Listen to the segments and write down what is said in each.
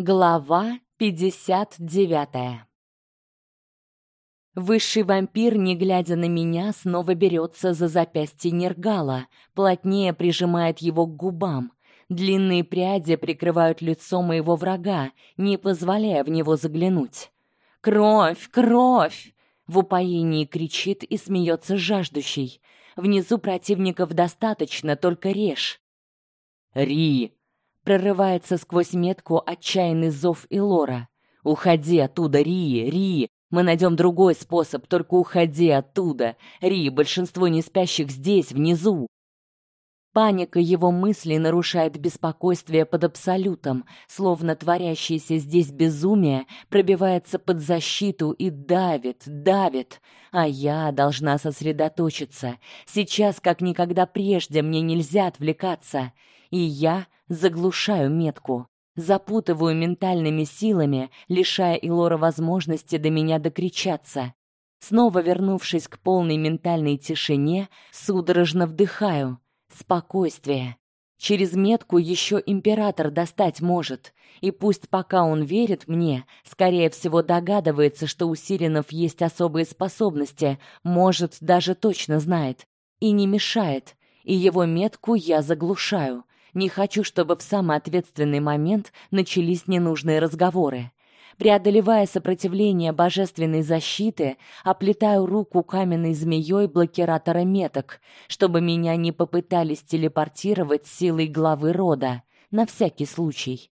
Глава 59. Высший вампир, не глядя на меня, снова берется за запястье Нергала, плотнее прижимает его к губам. Длинные пряди прикрывают лицо моего врага, не позволяя в него заглянуть. Кровь, кровь! В упоении кричит и смеется жаждущий. Внизу противников достаточно, только режь. Ри, Прорывается сквозь метку отчаянный зов Илора. Уходи оттуда, Ри, Ри. Мы найдем другой способ, только уходи оттуда. Ри, большинство неспящих здесь, внизу. Паника его мыслей нарушает беспокойствие под абсолютом, словно творящееся здесь безумие пробивается под защиту и давит, давит. А я должна сосредоточиться. Сейчас, как никогда прежде, мне нельзя отвлекаться. И я заглушаю метку, запутываю ментальными силами, лишая Илора возможности до меня докричаться. Снова вернувшись к полной ментальной тишине, судорожно вдыхаю. Спокойствие. Через метку еще император достать может, и пусть пока он верит мне, скорее всего догадывается, что у Сиренов есть особые способности, может, даже точно знает, и не мешает, и его метку я заглушаю. Не хочу, чтобы в самый ответственный момент начались ненужные разговоры. Преодолевая сопротивление божественной защиты, оплетаю руку каменной змеей блокиратора меток, чтобы меня не попытались телепортировать силой главы рода, на всякий случай.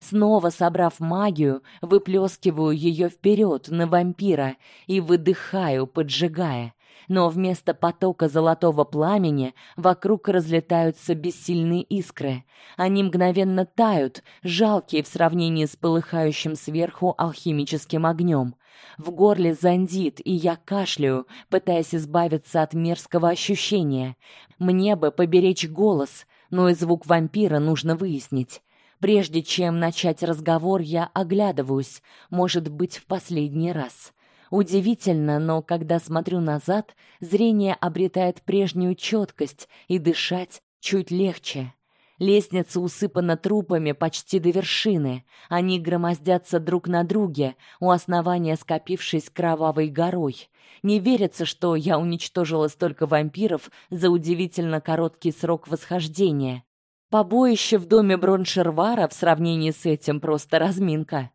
Снова собрав магию, выплескиваю ее вперед на вампира и выдыхаю, поджигая но вместо потока золотого пламени вокруг разлетаются бессильные искры. Они мгновенно тают, жалкие в сравнении с полыхающим сверху алхимическим огнем. В горле зандит, и я кашляю, пытаясь избавиться от мерзкого ощущения. Мне бы поберечь голос, но и звук вампира нужно выяснить. Прежде чем начать разговор, я оглядываюсь, может быть, в последний раз. Удивительно, но когда смотрю назад, зрение обретает прежнюю четкость и дышать чуть легче. Лестница усыпана трупами почти до вершины. Они громоздятся друг на друге, у основания скопившись кровавой горой. Не верится, что я уничтожила столько вампиров за удивительно короткий срок восхождения. Побоище в доме Броншервара в сравнении с этим просто разминка.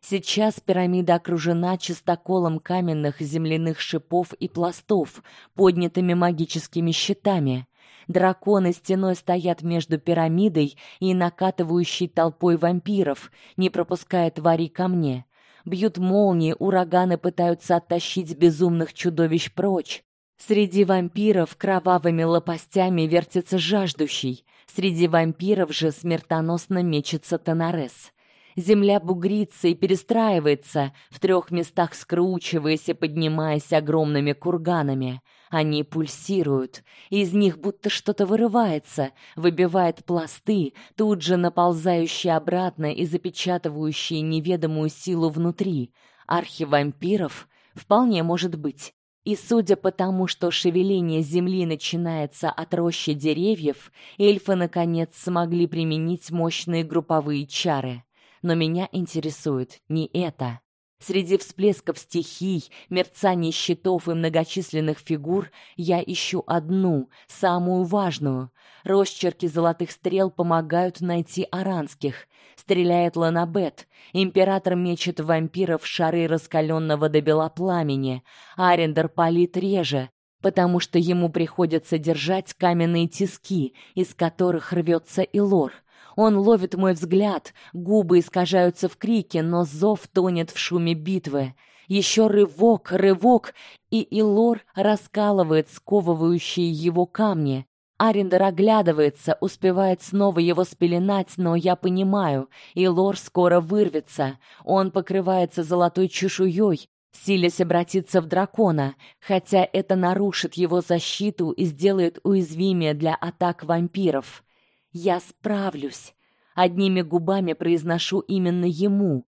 Сейчас пирамида окружена чистоколом каменных земляных шипов и пластов, поднятыми магическими щитами. Драконы стеной стоят между пирамидой и накатывающей толпой вампиров, не пропуская твари ко мне. Бьют молнии, ураганы пытаются оттащить безумных чудовищ прочь. Среди вампиров кровавыми лопастями вертится жаждущий, среди вампиров же смертоносно мечется Тонарес. Земля бугрится и перестраивается, в трех местах скручиваясь и поднимаясь огромными курганами. Они пульсируют, из них будто что-то вырывается, выбивает пласты, тут же наползающие обратно и запечатывающие неведомую силу внутри. Архивампиров вполне может быть. И судя по тому, что шевеление земли начинается от рощи деревьев, эльфы наконец смогли применить мощные групповые чары но меня интересует не это. Среди всплесков стихий, мерцаний щитов и многочисленных фигур я ищу одну, самую важную. Росчерки золотых стрел помогают найти аранских. Стреляет Ланабет. Император мечет вампиров шары раскаленного до бела пламени. Арендер палит реже, потому что ему приходится держать каменные тиски, из которых рвется Илор. Он ловит мой взгляд, губы искажаются в крике, но зов тонет в шуме битвы. Еще рывок, рывок, и Илор раскалывает сковывающие его камни. Арендер оглядывается, успевает снова его спеленать, но я понимаю, Илор скоро вырвется. Он покрывается золотой чешуей, силясь обратиться в дракона, хотя это нарушит его защиту и сделает уязвимее для атак вампиров. Я справлюсь. Одними губами произношу именно ему.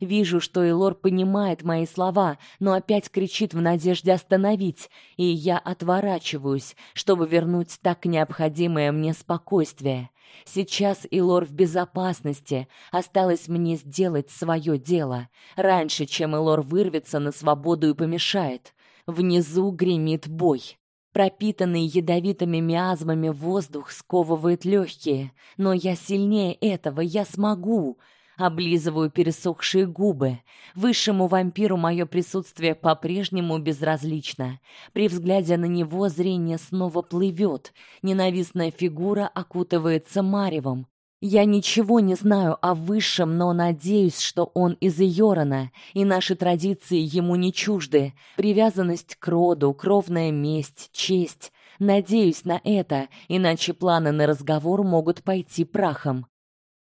Вижу, что Элор понимает мои слова, но опять кричит в надежде остановить, и я отворачиваюсь, чтобы вернуть так необходимое мне спокойствие. Сейчас Илор в безопасности. Осталось мне сделать свое дело, раньше, чем Илор вырвется на свободу и помешает. Внизу гремит бой. Пропитанный ядовитыми миазмами воздух сковывает легкие, но я сильнее этого, я смогу. Облизываю пересохшие губы. Высшему вампиру мое присутствие по-прежнему безразлично. При взгляде на него зрение снова плывет. Ненавистная фигура окутывается маревом. Я ничего не знаю о высшем, но надеюсь, что он из Йорона, и наши традиции ему не чужды. Привязанность к роду, кровная месть, честь. Надеюсь на это, иначе планы на разговор могут пойти прахом.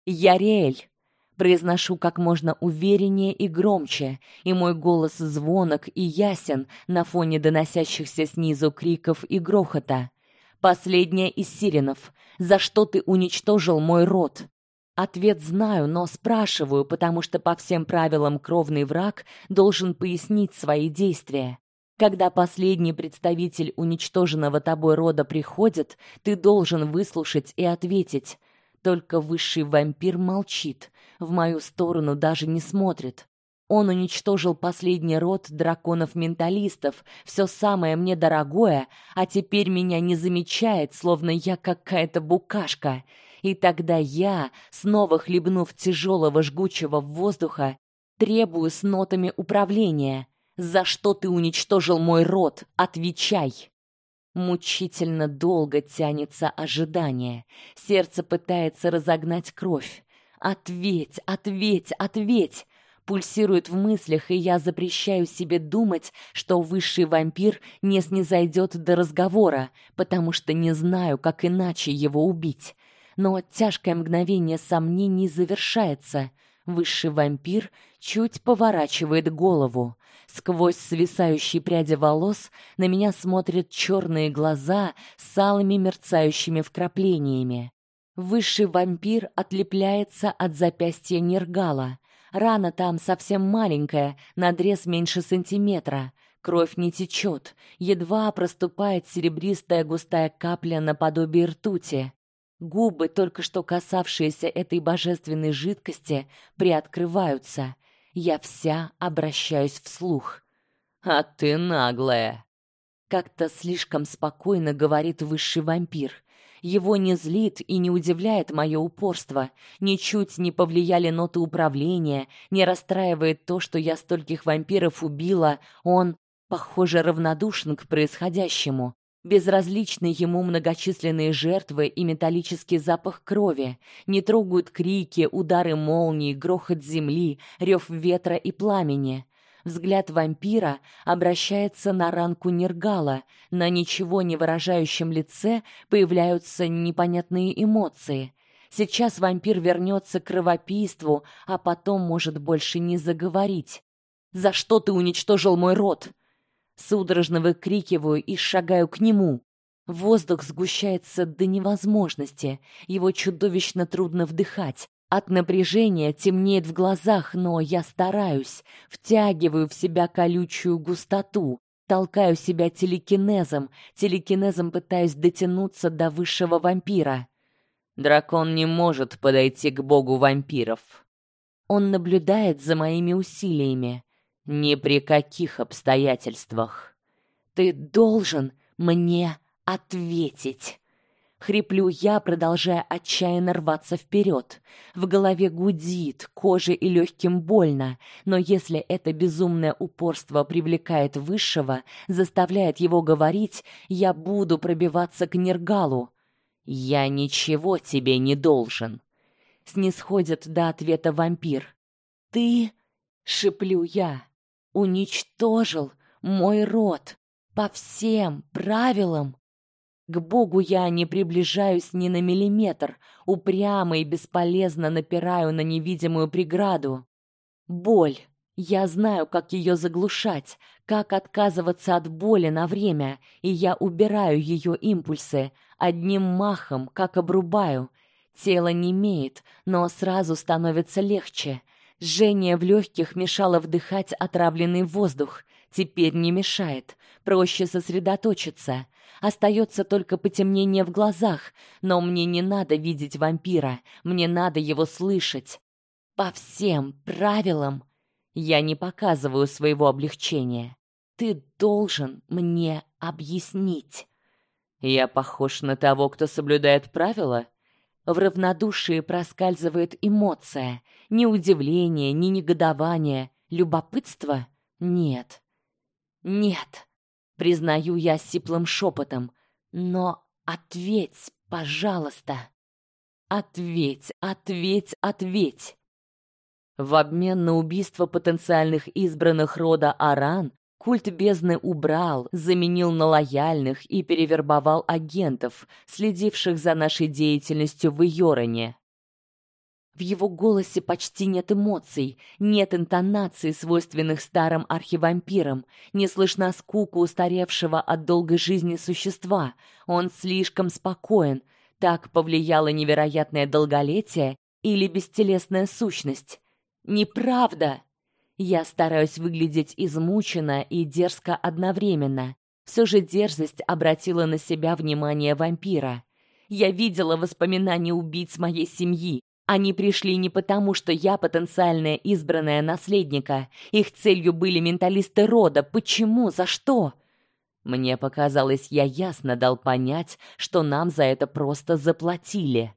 Яриэль произношу как можно увереннее и громче, и мой голос звонок и ясен на фоне доносящихся снизу криков и грохота. Последняя из сиренов. За что ты уничтожил мой род? Ответ знаю, но спрашиваю, потому что по всем правилам кровный враг должен пояснить свои действия. Когда последний представитель уничтоженного тобой рода приходит, ты должен выслушать и ответить. Только высший вампир молчит, в мою сторону даже не смотрит. Он уничтожил последний род драконов-менталистов, все самое мне дорогое, а теперь меня не замечает, словно я какая-то букашка. И тогда я, снова хлебнув тяжелого жгучего воздуха, требую с нотами управления. За что ты уничтожил мой род? Отвечай. Мучительно долго тянется ожидание. Сердце пытается разогнать кровь. Ответь, ответь, ответь пульсирует в мыслях, и я запрещаю себе думать, что высший вампир не снизойдет до разговора, потому что не знаю, как иначе его убить. Но тяжкое мгновение сомнений завершается. Высший вампир чуть поворачивает голову. Сквозь свисающие пряди волос на меня смотрят черные глаза с алыми мерцающими вкраплениями. Высший вампир отлепляется от запястья Нергала. Рана там совсем маленькая, надрез меньше сантиметра. Кровь не течет, едва проступает серебристая густая капля наподобие ртути. Губы, только что касавшиеся этой божественной жидкости, приоткрываются. Я вся обращаюсь вслух. А ты наглая. Как-то слишком спокойно говорит высший вампир. Его не злит и не удивляет мое упорство, ничуть не повлияли ноты управления, не расстраивает то, что я стольких вампиров убила. Он, похоже, равнодушен к происходящему. Безразличны ему многочисленные жертвы и металлический запах крови. Не трогают крики, удары молний, грохот земли, рев ветра и пламени. Взгляд вампира обращается на ранку Нергала. На ничего не выражающем лице появляются непонятные эмоции. Сейчас вампир вернется к кровопийству, а потом может больше не заговорить. За что ты уничтожил мой род? Судорожно выкрикиваю и шагаю к нему. Воздух сгущается до невозможности, его чудовищно трудно вдыхать. От напряжения темнеет в глазах, но я стараюсь, втягиваю в себя колючую густоту, толкаю себя телекинезом, телекинезом пытаюсь дотянуться до высшего вампира. Дракон не может подойти к богу вампиров. Он наблюдает за моими усилиями. Ни при каких обстоятельствах. Ты должен мне ответить. Хриплю я, продолжая отчаянно рваться вперед. В голове гудит, коже и легким больно, но если это безумное упорство привлекает высшего, заставляет его говорить, я буду пробиваться к Нергалу. Я ничего тебе не должен. Снисходит до ответа вампир. Ты, шиплю я, уничтожил мой род по всем правилам к Богу я не приближаюсь ни на миллиметр, упрямо и бесполезно напираю на невидимую преграду. Боль. Я знаю, как ее заглушать, как отказываться от боли на время, и я убираю ее импульсы одним махом, как обрубаю. Тело не имеет, но сразу становится легче. Жжение в легких мешало вдыхать отравленный воздух. Теперь не мешает. Проще сосредоточиться. Остается только потемнение в глазах, но мне не надо видеть вампира, мне надо его слышать. По всем правилам я не показываю своего облегчения. Ты должен мне объяснить. Я похож на того, кто соблюдает правила? В равнодушии проскальзывает эмоция, ни удивление, ни негодование, любопытство? Нет. Нет. Признаю я сиплым шепотом. Но ответь, пожалуйста. Ответь, ответь, ответь. В обмен на убийство потенциальных избранных рода Аран Культ бездны убрал, заменил на лояльных и перевербовал агентов, следивших за нашей деятельностью в Йороне. В его голосе почти нет эмоций, нет интонаций, свойственных старым архивампирам, не слышно скуку устаревшего от долгой жизни существа. Он слишком спокоен. Так повлияло невероятное долголетие или бестелесная сущность. Неправда. Я стараюсь выглядеть измученно и дерзко одновременно. Все же дерзость обратила на себя внимание вампира. Я видела воспоминания убийц моей семьи. Они пришли не потому, что я потенциальная избранная наследника. Их целью были менталисты рода. Почему? За что? Мне показалось, я ясно дал понять, что нам за это просто заплатили.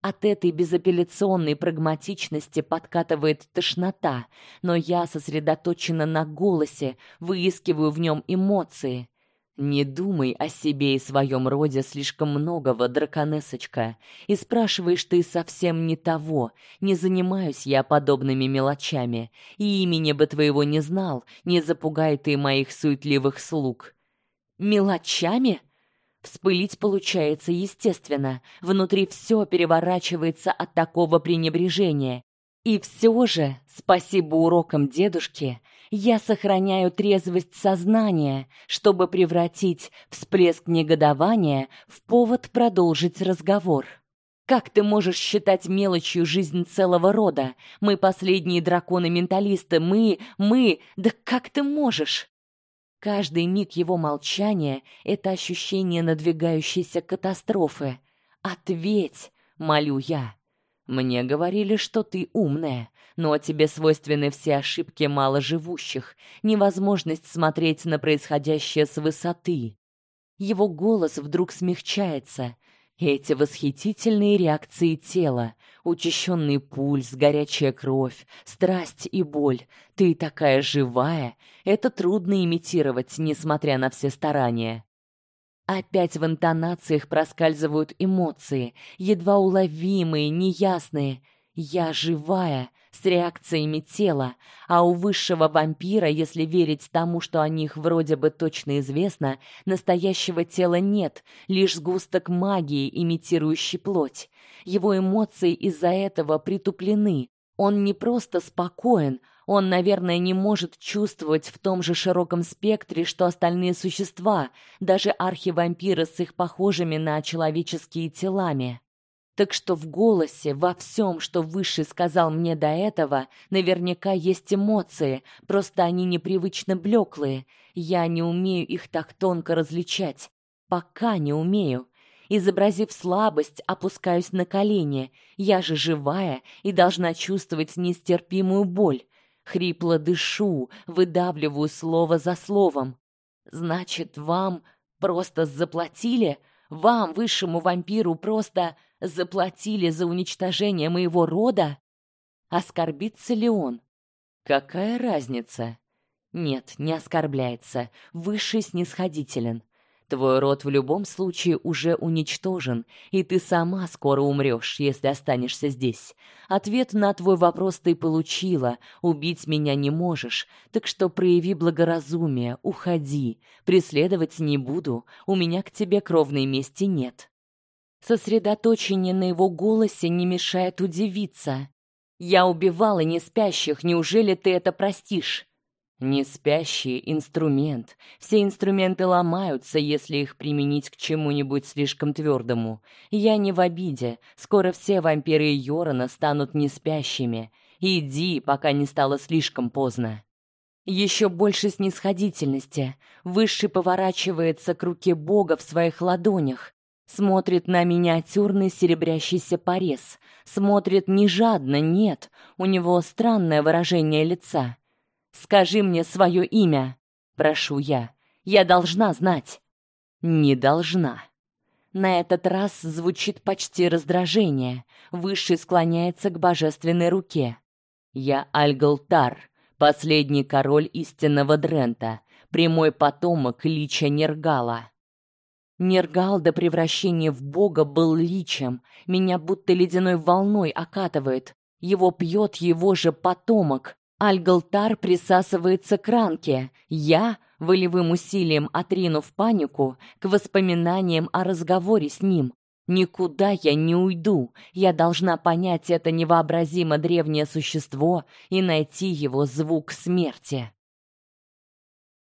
От этой безапелляционной прагматичности подкатывает тошнота, но я сосредоточена на голосе, выискиваю в нем эмоции. Не думай о себе и своем роде слишком многого, драконесочка. И спрашиваешь ты совсем не того. Не занимаюсь я подобными мелочами, и имени бы твоего не знал, не запугай ты моих суетливых слуг. Мелочами? Вспылить получается естественно. Внутри все переворачивается от такого пренебрежения. И все же, спасибо урокам дедушки, я сохраняю трезвость сознания, чтобы превратить всплеск негодования в повод продолжить разговор. Как ты можешь считать мелочью жизнь целого рода? Мы последние драконы-менталисты, мы, мы, да как ты можешь? Каждый миг его молчания это ощущение надвигающейся катастрофы. Ответь, молю я. Мне говорили, что ты умная, но тебе свойственны все ошибки маложивущих, невозможность смотреть на происходящее с высоты. Его голос вдруг смягчается, эти восхитительные реакции тела, учащенный пульс, горячая кровь, страсть и боль. Ты такая живая, это трудно имитировать, несмотря на все старания. Опять в интонациях проскальзывают эмоции, едва уловимые, неясные. Я живая, с реакциями тела, а у высшего вампира, если верить тому, что о них вроде бы точно известно, настоящего тела нет, лишь сгусток магии, имитирующий плоть. Его эмоции из-за этого притуплены. Он не просто спокоен, он, наверное, не может чувствовать в том же широком спектре, что остальные существа, даже архивампиры с их похожими на человеческие телами. Так что в голосе, во всем, что Высший сказал мне до этого, наверняка есть эмоции, просто они непривычно блеклые. Я не умею их так тонко различать. Пока не умею. Изобразив слабость, опускаюсь на колени. Я же живая и должна чувствовать нестерпимую боль. Хрипло дышу, выдавливаю слово за словом. Значит, вам просто заплатили? Вам, высшему вампиру, просто заплатили за уничтожение моего рода? Оскорбится ли он? Какая разница? Нет, не оскорбляется. Высший снисходителен. Твой род в любом случае уже уничтожен, и ты сама скоро умрёшь, если останешься здесь. Ответ на твой вопрос ты получила. Убить меня не можешь, так что прояви благоразумие, уходи. Преследовать не буду. У меня к тебе кровной мести нет. Сосредоточение на его голосе не мешает удивиться. Я убивала не спящих, неужели ты это простишь? Не спящий инструмент. Все инструменты ломаются, если их применить к чему-нибудь слишком твердому. Я не в обиде. Скоро все вампиры Йорона станут не спящими. Иди, пока не стало слишком поздно. Еще больше снисходительности. Высший поворачивается к руке Бога в своих ладонях, смотрит на миниатюрный серебрящийся порез, смотрит не жадно, нет, у него странное выражение лица. Скажи мне свое имя, прошу я. Я должна знать. Не должна. На этот раз звучит почти раздражение. Высший склоняется к божественной руке. Я Альгалтар, последний король истинного Дрента, прямой потомок лича Нергала. Нергал до превращения в бога был личем. Меня будто ледяной волной окатывает. Его пьет его же потомок. Альгалтар присасывается к ранке. Я волевым усилием отринув панику к воспоминаниям о разговоре с ним. Никуда я не уйду. Я должна понять это невообразимо древнее существо и найти его звук смерти.